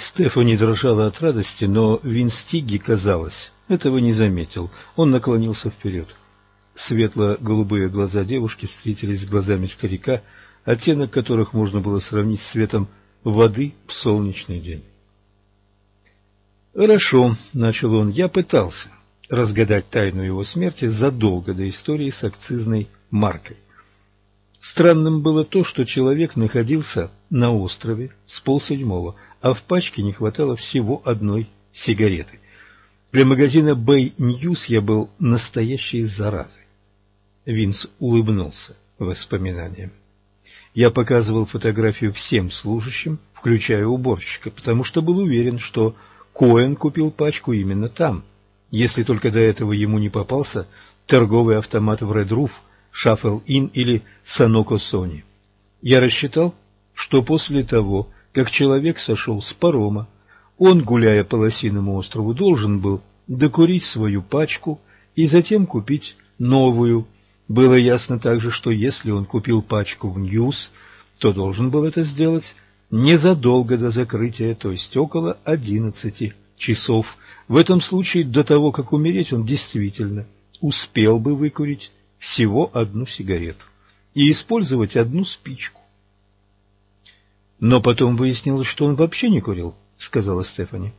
Стефани дрожала от радости, но Винстиги, казалось, этого не заметил. Он наклонился вперед. Светло-голубые глаза девушки встретились с глазами старика, оттенок которых можно было сравнить с цветом воды в солнечный день. «Хорошо», — начал он, — «я пытался разгадать тайну его смерти задолго до истории с акцизной маркой. Странным было то, что человек находился на острове с полседьмого, а в пачке не хватало всего одной сигареты. Для магазина Bay News я был настоящей заразой. Винс улыбнулся воспоминаниям. Я показывал фотографию всем служащим, включая уборщика, потому что был уверен, что Коэн купил пачку именно там, если только до этого ему не попался торговый автомат в Red Shuffle In или Sanoco Sony. Я рассчитал, что после того, как человек сошел с парома, он, гуляя по Лосиному острову, должен был докурить свою пачку и затем купить новую. Было ясно также, что если он купил пачку в Ньюс, то должен был это сделать незадолго до закрытия, то есть около одиннадцати часов. В этом случае до того, как умереть, он действительно успел бы выкурить всего одну сигарету и использовать одну спичку. Но потом выяснилось, что он вообще не курил, сказала Стефани.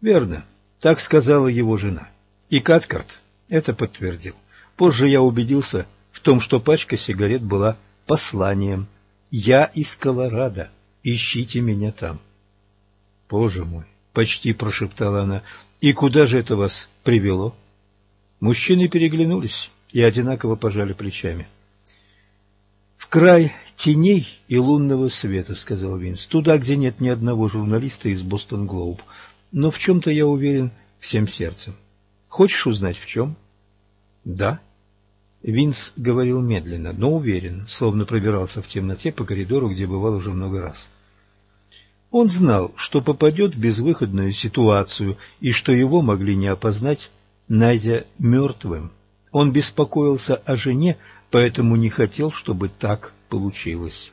Верно, так сказала его жена. И Каткарт это подтвердил. Позже я убедился в том, что пачка сигарет была посланием. Я из Колорадо. Ищите меня там. Боже мой, почти прошептала она. И куда же это вас привело? Мужчины переглянулись и одинаково пожали плечами. «В край теней и лунного света», — сказал Винс, — «туда, где нет ни одного журналиста из Бостон Глоуб. Но в чем-то я уверен всем сердцем. Хочешь узнать, в чем?» «Да». Винс говорил медленно, но уверенно, словно пробирался в темноте по коридору, где бывал уже много раз. Он знал, что попадет в безвыходную ситуацию и что его могли не опознать, найдя мертвым. Он беспокоился о жене, поэтому не хотел, чтобы так получилось.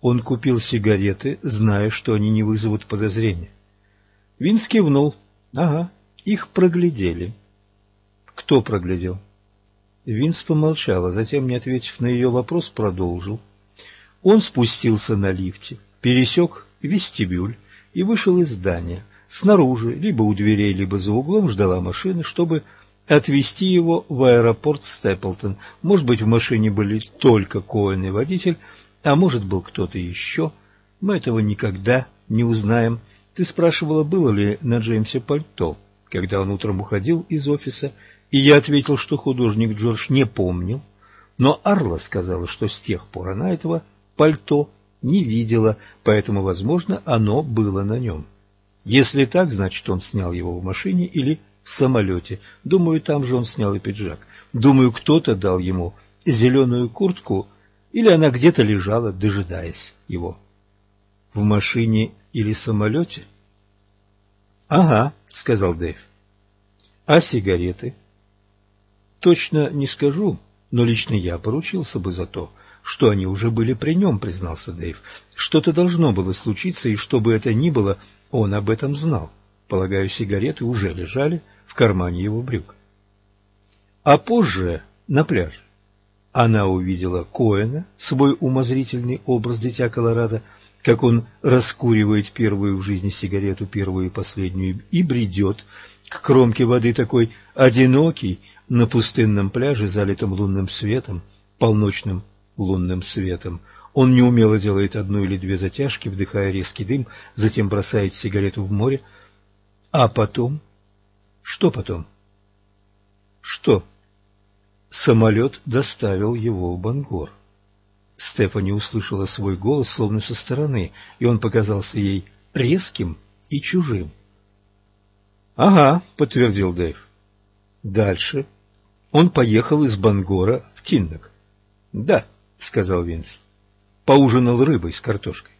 Он купил сигареты, зная, что они не вызовут подозрения. Винс кивнул. Ага, их проглядели. Кто проглядел? Винс помолчал, а затем, не ответив на ее вопрос, продолжил. Он спустился на лифте, пересек вестибюль и вышел из здания. Снаружи, либо у дверей, либо за углом ждала машина, чтобы отвезти его в аэропорт Степлтон. Может быть, в машине были только Коэн и водитель, а может, был кто-то еще. Мы этого никогда не узнаем. Ты спрашивала, было ли на Джеймсе пальто, когда он утром уходил из офиса, и я ответил, что художник Джордж не помнил. Но Арла сказала, что с тех пор она этого пальто не видела, поэтому, возможно, оно было на нем. Если так, значит, он снял его в машине или в самолете. Думаю, там же он снял и пиджак. Думаю, кто-то дал ему зеленую куртку, или она где-то лежала, дожидаясь его. В машине или самолете? — Ага, — сказал Дэйв. — А сигареты? — Точно не скажу, но лично я поручился бы за то, что они уже были при нем, признался Дэйв. Что-то должно было случиться, и что бы это ни было, он об этом знал. Полагаю, сигареты уже лежали кармане его брюк. А позже, на пляже, она увидела Коэна, свой умозрительный образ дитя Колорадо, как он раскуривает первую в жизни сигарету, первую и последнюю, и бредет к кромке воды такой одинокий на пустынном пляже, залитом лунным светом, полночным лунным светом. Он неумело делает одну или две затяжки, вдыхая резкий дым, затем бросает сигарету в море, а потом что потом? Что? Самолет доставил его в Бангор. Стефани услышала свой голос словно со стороны, и он показался ей резким и чужим. «Ага», — подтвердил Дэйв. «Дальше. Он поехал из Бангора в Тиннок». «Да», — сказал Винс. «Поужинал рыбой с картошкой».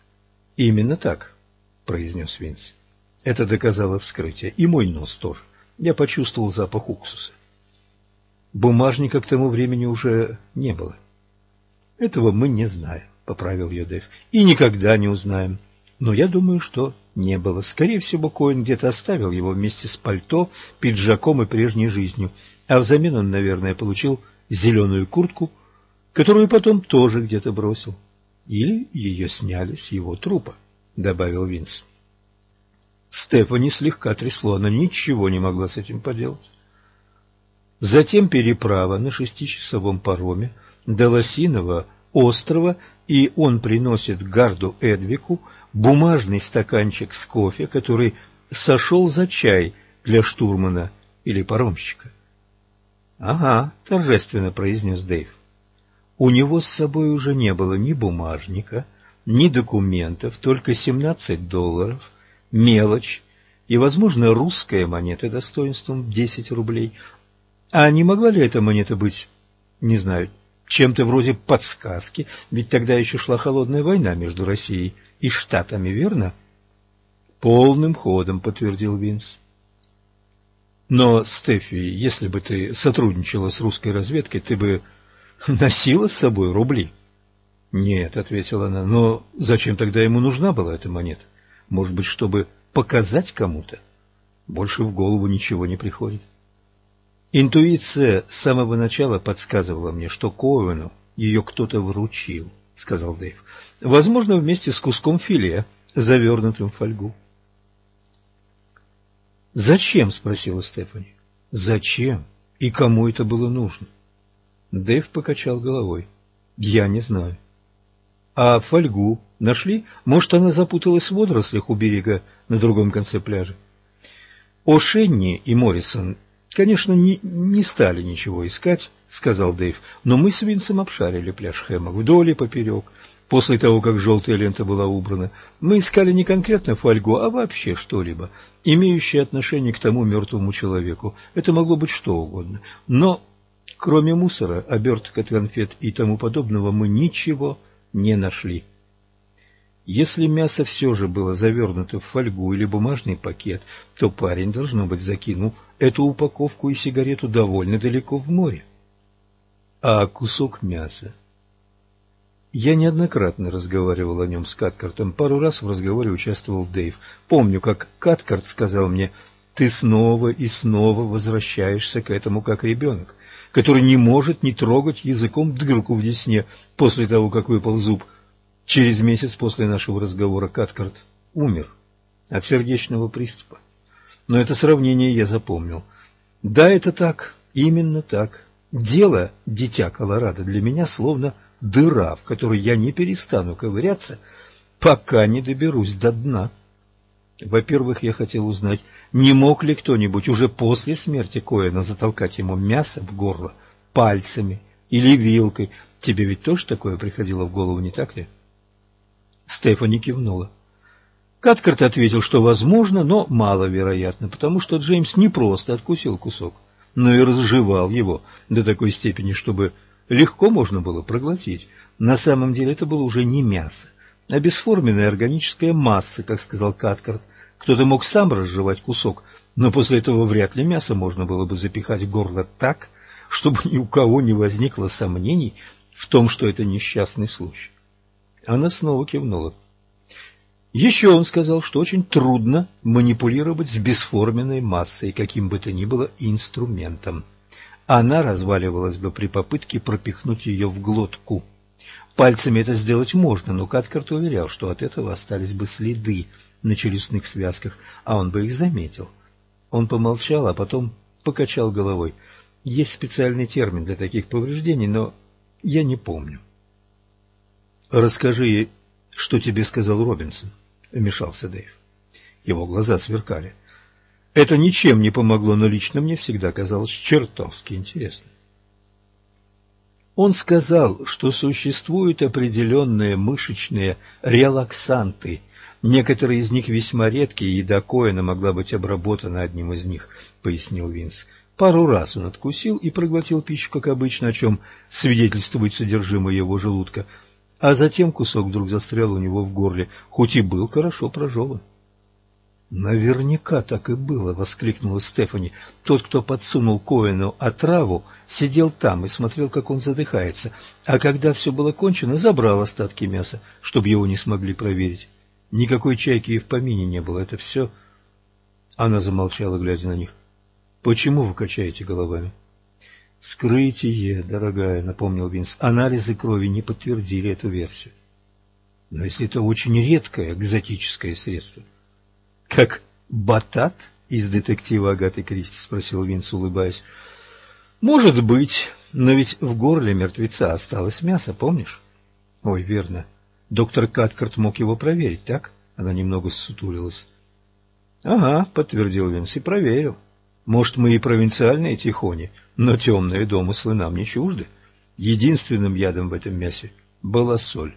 «Именно так», — произнес Винс. Это доказало вскрытие. И мой нос тоже я почувствовал запах уксуса. Бумажника к тому времени уже не было. Этого мы не знаем, поправил ее Дэйв, и никогда не узнаем. Но я думаю, что не было. Скорее всего, Коэн где-то оставил его вместе с пальто, пиджаком и прежней жизнью, а взамен он, наверное, получил зеленую куртку, которую потом тоже где-то бросил. Или ее сняли с его трупа, — добавил Винс. Стефани слегка трясло, она ничего не могла с этим поделать. Затем переправа на шестичасовом пароме до Лосиного острова, и он приносит Гарду Эдвику бумажный стаканчик с кофе, который сошел за чай для штурмана или паромщика. — Ага, — торжественно произнес Дэйв. У него с собой уже не было ни бумажника, ни документов, только семнадцать долларов, мелочь и, возможно, русская монета достоинством десять рублей. А не могла ли эта монета быть, не знаю, чем-то вроде подсказки, ведь тогда еще шла холодная война между Россией и Штатами, верно? Полным ходом, подтвердил Винс. Но, Стефи, если бы ты сотрудничала с русской разведкой, ты бы носила с собой рубли. Нет, ответила она, но зачем тогда ему нужна была эта монета? Может быть, чтобы показать кому-то? Больше в голову ничего не приходит. Интуиция с самого начала подсказывала мне, что Коуэну ее кто-то вручил, сказал Дэйв. Возможно, вместе с куском филе, завернутым в фольгу. «Зачем?» – спросила Стефани. «Зачем? И кому это было нужно?» Дэйв покачал головой. «Я не знаю». «А фольгу нашли? Может, она запуталась в водорослях у берега на другом конце пляжа?» О Шенни и Моррисон Конечно, не, не стали ничего искать, сказал Дэйв, но мы с Винсом обшарили пляж Хэма вдоль и поперек. После того, как желтая лента была убрана, мы искали не конкретно фольгу, а вообще что-либо, имеющее отношение к тому мертвому человеку. Это могло быть что угодно. Но, кроме мусора, оберток от конфет и тому подобного, мы ничего не нашли. Если мясо все же было завернуто в фольгу или бумажный пакет, то парень, должно быть, закинул эту упаковку и сигарету довольно далеко в море. А кусок мяса? Я неоднократно разговаривал о нем с Каткартом. Пару раз в разговоре участвовал Дэйв. Помню, как Каткарт сказал мне, ты снова и снова возвращаешься к этому как ребенок, который не может не трогать языком дырку в десне после того, как выпал зуб. Через месяц после нашего разговора Каткарт умер от сердечного приступа. Но это сравнение я запомнил. Да, это так, именно так. Дело «Дитя Колорадо» для меня словно дыра, в которой я не перестану ковыряться, пока не доберусь до дна. Во-первых, я хотел узнать, не мог ли кто-нибудь уже после смерти Коэна затолкать ему мясо в горло пальцами или вилкой. Тебе ведь тоже такое приходило в голову, не так ли? Стефани кивнула. Каткарт ответил, что возможно, но маловероятно, потому что Джеймс не просто откусил кусок, но и разжевал его до такой степени, чтобы легко можно было проглотить. На самом деле это было уже не мясо, а бесформенная органическая масса, как сказал Каткарт. Кто-то мог сам разжевать кусок, но после этого вряд ли мясо можно было бы запихать в горло так, чтобы ни у кого не возникло сомнений в том, что это несчастный случай. Она снова кивнула. Еще он сказал, что очень трудно манипулировать с бесформенной массой, каким бы то ни было инструментом. Она разваливалась бы при попытке пропихнуть ее в глотку. Пальцами это сделать можно, но Каткарт уверял, что от этого остались бы следы на челюстных связках, а он бы их заметил. Он помолчал, а потом покачал головой. Есть специальный термин для таких повреждений, но я не помню. «Расскажи, что тебе сказал Робинсон», вмешался Дэйв. Его глаза сверкали. Это ничем не помогло, но лично мне всегда казалось чертовски интересным. Он сказал, что существуют определенные мышечные релаксанты. Некоторые из них весьма редкие, и до Коэна могла быть обработана одним из них, пояснил Винс. Пару раз он откусил и проглотил пищу, как обычно, о чем свидетельствует содержимое его желудка, а затем кусок вдруг застрял у него в горле, хоть и был хорошо прожеван. «Наверняка так и было!» — воскликнула Стефани. «Тот, кто подсунул Коэну отраву, сидел там и смотрел, как он задыхается, а когда все было кончено, забрал остатки мяса, чтобы его не смогли проверить. Никакой чайки и в помине не было. Это все... Она замолчала, глядя на них. Почему вы качаете головами? Скрытие, дорогая, напомнил Винс. Анализы крови не подтвердили эту версию. Но если это очень редкое экзотическое средство. Как батат из детектива Агаты Кристи, спросил Винс, улыбаясь. Может быть, но ведь в горле мертвеца осталось мясо, помнишь? Ой, верно. Доктор Каткарт мог его проверить, так? Она немного ссутулилась. Ага, подтвердил Винс и проверил. Может, мы и провинциальные тихони, но темные домыслы нам не чужды. Единственным ядом в этом мясе была соль.